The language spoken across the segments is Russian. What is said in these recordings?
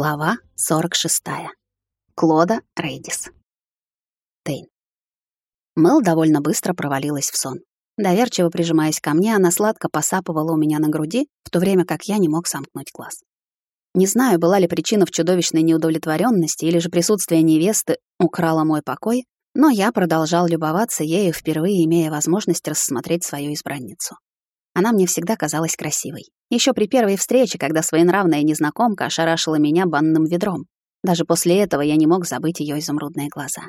Глава 46. Клода Рейдис. Тейн. Мэл довольно быстро провалилась в сон. Доверчиво прижимаясь ко мне, она сладко посапывала у меня на груди, в то время как я не мог сомкнуть глаз. Не знаю, была ли причина в чудовищной неудовлетворенности или же присутствие невесты украло мой покой, но я продолжал любоваться ею, впервые имея возможность рассмотреть свою избранницу. Она мне всегда казалась красивой. Еще при первой встрече, когда своенравная незнакомка ошарашила меня банным ведром. Даже после этого я не мог забыть ее изумрудные глаза.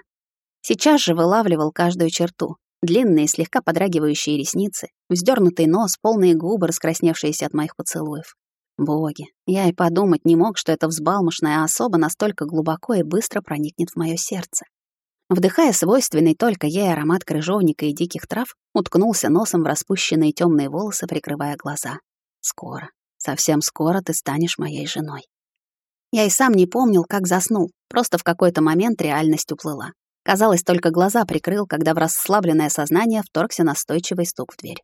Сейчас же вылавливал каждую черту. Длинные, слегка подрагивающие ресницы, вздернутый нос, полные губы, раскрасневшиеся от моих поцелуев. Боги, я и подумать не мог, что эта взбалмошная особа настолько глубоко и быстро проникнет в мое сердце. Вдыхая свойственный только ей аромат крыжовника и диких трав, уткнулся носом в распущенные темные волосы, прикрывая глаза. «Скоро, совсем скоро ты станешь моей женой». Я и сам не помнил, как заснул, просто в какой-то момент реальность уплыла. Казалось, только глаза прикрыл, когда в расслабленное сознание вторгся настойчивый стук в дверь.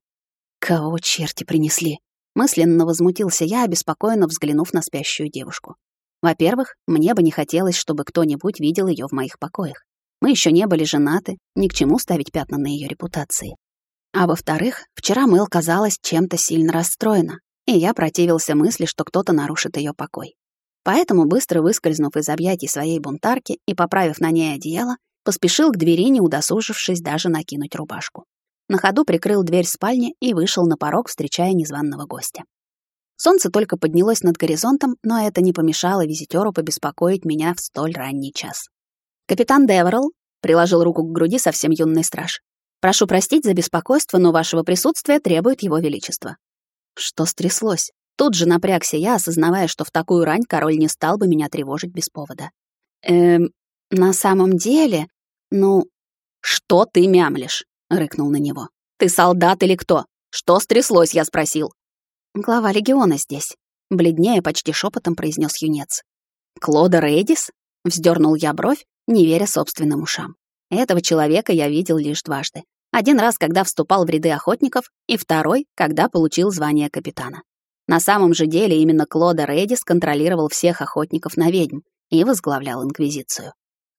«Кого черти принесли?» Мысленно возмутился я, обеспокоенно взглянув на спящую девушку. Во-первых, мне бы не хотелось, чтобы кто-нибудь видел ее в моих покоях. Мы еще не были женаты, ни к чему ставить пятна на ее репутации. А во-вторых, вчера Мэл казалась чем-то сильно расстроена, и я противился мысли, что кто-то нарушит ее покой. Поэтому, быстро выскользнув из объятий своей бунтарки и поправив на ней одеяло, поспешил к двери, не удосужившись даже накинуть рубашку. На ходу прикрыл дверь спальни и вышел на порог, встречая незваного гостя. Солнце только поднялось над горизонтом, но это не помешало визитеру побеспокоить меня в столь ранний час. «Капитан Деверл», — приложил руку к груди совсем юный страж, «прошу простить за беспокойство, но вашего присутствия требует его величество». Что стряслось? Тут же напрягся я, осознавая, что в такую рань король не стал бы меня тревожить без повода. «Эм, на самом деле, ну...» «Что ты мямлишь?» — рыкнул на него. «Ты солдат или кто? Что стряслось?» — я спросил. «Глава легиона здесь», — бледнее почти шепотом произнес юнец. «Клода Рейдис?» — вздернул я бровь, не веря собственным ушам. Этого человека я видел лишь дважды. Один раз, когда вступал в ряды охотников, и второй, когда получил звание капитана. На самом же деле именно Клода Редис контролировал всех охотников на ведьм и возглавлял Инквизицию.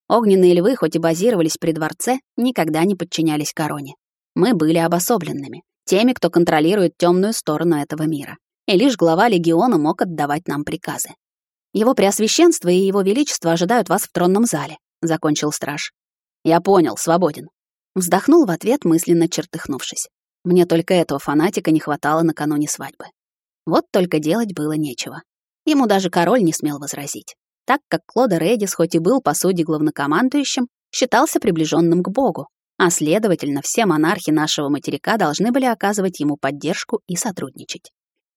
Огненные львы, хоть и базировались при дворце, никогда не подчинялись короне. Мы были обособленными, теми, кто контролирует темную сторону этого мира. И лишь глава легиона мог отдавать нам приказы. Его Преосвященство и Его Величество ожидают вас в тронном зале закончил страж. Я понял, свободен. Вздохнул в ответ, мысленно чертыхнувшись. Мне только этого фанатика не хватало накануне свадьбы. Вот только делать было нечего. Ему даже король не смел возразить, так как Клода Редис, хоть и был по сути главнокомандующим, считался приближенным к богу, а следовательно, все монархи нашего материка должны были оказывать ему поддержку и сотрудничать.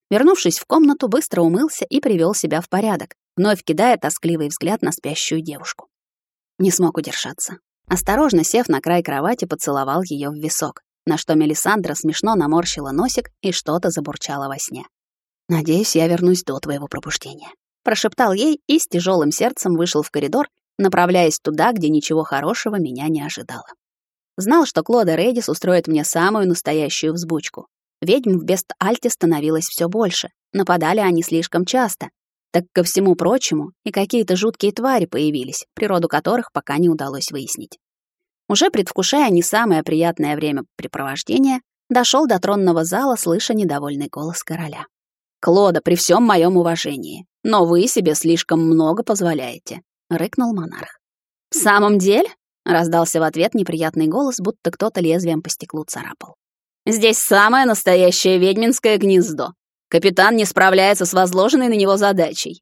Вернувшись в комнату, быстро умылся и привел себя в порядок, вновь кидая тоскливый взгляд на спящую девушку. Не смог удержаться. Осторожно сев на край кровати, поцеловал ее в висок, на что Мелисандра смешно наморщила носик и что-то забурчала во сне. «Надеюсь, я вернусь до твоего пробуждения», — прошептал ей и с тяжелым сердцем вышел в коридор, направляясь туда, где ничего хорошего меня не ожидало. Знал, что Клода Редис устроит мне самую настоящую взбучку. Ведьм в Бест-Альте становилось все больше, нападали они слишком часто, так ко всему прочему и какие-то жуткие твари появились, природу которых пока не удалось выяснить. Уже предвкушая не самое приятное времяпрепровождение, дошел до тронного зала, слыша недовольный голос короля. «Клода, при всем моем уважении, но вы себе слишком много позволяете», — рыкнул монарх. «В самом деле?» — раздался в ответ неприятный голос, будто кто-то лезвием по стеклу царапал. «Здесь самое настоящее ведьминское гнездо. Капитан не справляется с возложенной на него задачей.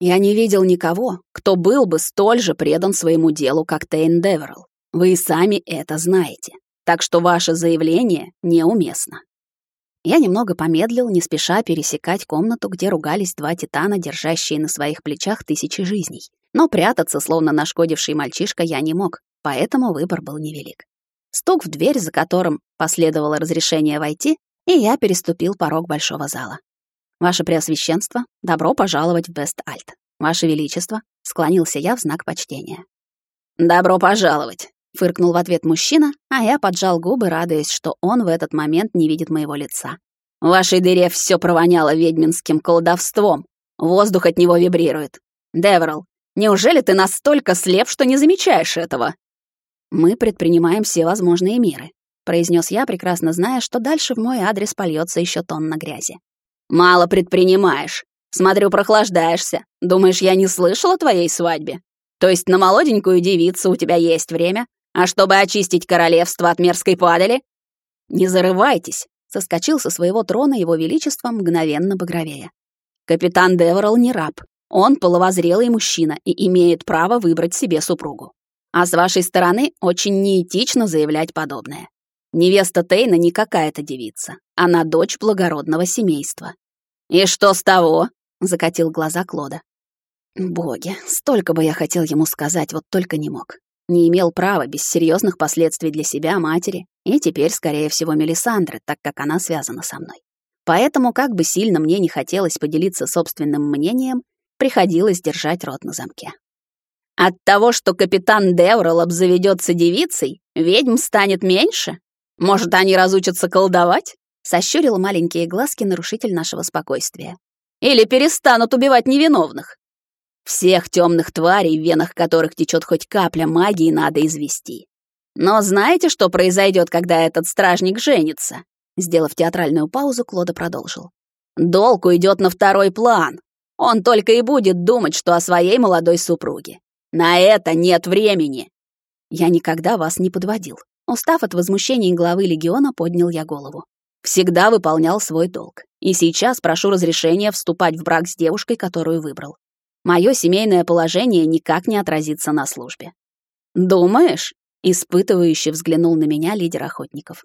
Я не видел никого, кто был бы столь же предан своему делу, как Тейн Деверл. Вы и сами это знаете. Так что ваше заявление неуместно. Я немного помедлил, не спеша пересекать комнату, где ругались два титана, держащие на своих плечах тысячи жизней. Но прятаться, словно нашкодивший мальчишка, я не мог, поэтому выбор был невелик. Стук в дверь, за которым последовало разрешение войти, и я переступил порог большого зала. «Ваше Преосвященство, добро пожаловать в Бест-Альт. Ваше Величество», — склонился я в знак почтения. «Добро пожаловать», — фыркнул в ответ мужчина, а я поджал губы, радуясь, что он в этот момент не видит моего лица. «В вашей дыре все провоняло ведьминским колдовством. Воздух от него вибрирует. Деверл, неужели ты настолько слеп, что не замечаешь этого?» «Мы предпринимаем все возможные меры», — произнес я, прекрасно зная, что дальше в мой адрес польется еще тонна грязи. «Мало предпринимаешь. Смотрю, прохлаждаешься. Думаешь, я не слышала о твоей свадьбе? То есть на молоденькую девицу у тебя есть время? А чтобы очистить королевство от мерзкой падали? Не зарывайтесь, соскочил со своего трона его величество мгновенно багровее. Капитан Деверл не раб. Он половозрелый мужчина и имеет право выбрать себе супругу. А с вашей стороны очень неэтично заявлять подобное. Невеста Тейна не какая-то девица. Она дочь благородного семейства. «И что с того?» — закатил глаза Клода. Боги, столько бы я хотел ему сказать, вот только не мог. Не имел права без серьезных последствий для себя, матери, и теперь, скорее всего, Мелисандры, так как она связана со мной. Поэтому, как бы сильно мне не хотелось поделиться собственным мнением, приходилось держать рот на замке. От того, что капитан Деврол обзаведется девицей, ведьм станет меньше? Может, они разучатся колдовать? Сощурил маленькие глазки нарушитель нашего спокойствия. Или перестанут убивать невиновных? Всех темных тварей, в венах которых течет хоть капля магии, надо извести. Но знаете, что произойдет, когда этот стражник женится? Сделав театральную паузу, Клода продолжил. Долг уйдет на второй план. Он только и будет думать, что о своей молодой супруге. На это нет времени. Я никогда вас не подводил. Устав от возмущений главы легиона, поднял я голову. Всегда выполнял свой долг. И сейчас прошу разрешения вступать в брак с девушкой, которую выбрал. Мое семейное положение никак не отразится на службе. Думаешь? Испытывающе взглянул на меня лидер охотников.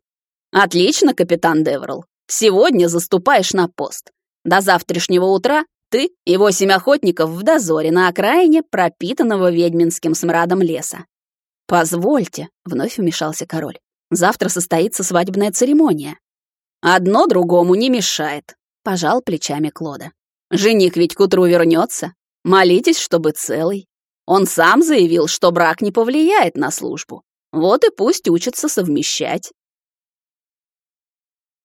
Отлично, капитан Деврл. Сегодня заступаешь на пост. До завтрашнего утра ты и восемь охотников в дозоре на окраине пропитанного ведьминским смрадом леса. Позвольте, вновь вмешался король. Завтра состоится свадебная церемония. Одно другому не мешает, пожал плечами Клода. Жених ведь к утру вернется, Молитесь, чтобы целый. Он сам заявил, что брак не повлияет на службу. Вот и пусть учится совмещать.